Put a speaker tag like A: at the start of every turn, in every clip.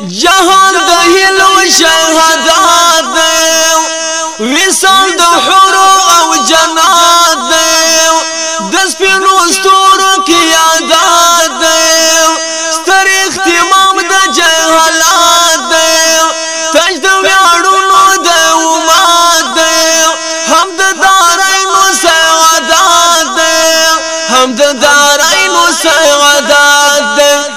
A: جهان د هلو شهادت دی وصال د حور او جنات دی د سپینو ستورو کې یادات دی ستر اختمام د جهالات دی تاج د ویاړونو د امت دی هم د دارینو سعادت دی هم د دارینو سعادت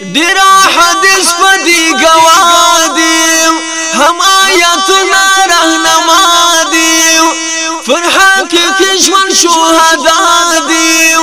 A: ډیر حدیث په دی گوادی هم آیاتنا رهنما دی پر حقیقت ژوند شهدا دی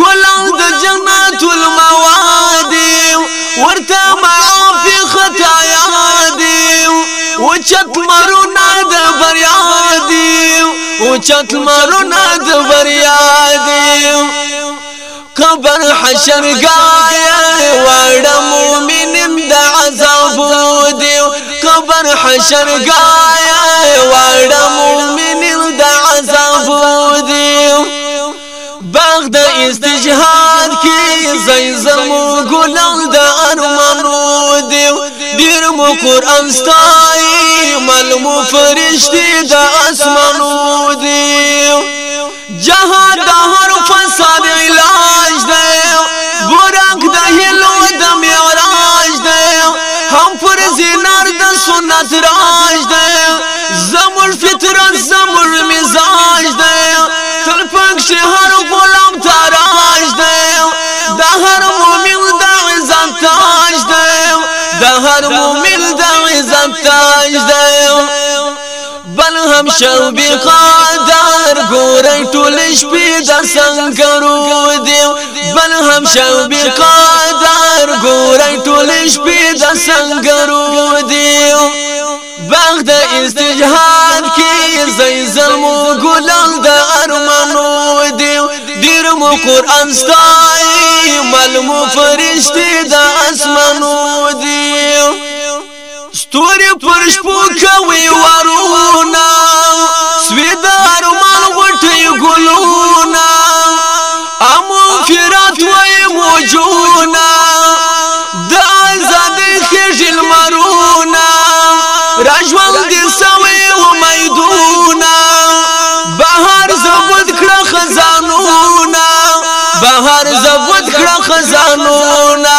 A: ګلان د جنت المواد ورته معاف خطا یاد او چت مرونه د بریا دی او چت مرونه د بریا دی قبر حشر گایا وړه مومنم د عذاب دی قبر حشر گایا وړه مومنم د عذاب دی باغ د استجهاد کی زای زمو ګلم د ارمانو دی ډیر مو قران ستای مل مو فرشتي د اسمانو دی جهاد د هر فساد علاج دی ګورک د هلو د معراج دی هم پر زینار د سنت راج دی زمر فطرت زمر مزاج دی تل پاک شه هر غلام تاراج دی د هر مؤمن د عزت تاج دی د هر مؤمن د عزت تاج دی بل هم شو بی قدر ګورای ټول شپې د سنگرو دیو بل هم شو بی قدر ګورای ټول شپې د سنگرو دیو باغ د استجهاد کې زې زمو ګلان د ارمانو دیو دیر مو قران ستای مل مو فرشتي د اسمانو دیو ستوري پر شپو کوي ورونه سویدار مال غټي ګلونه امو فرات وای موجونه د آزاد خجل مرونه راجوان دي سوي و میدونه بهر زبد کړه خزانونه بهر زبد کړه خزانونه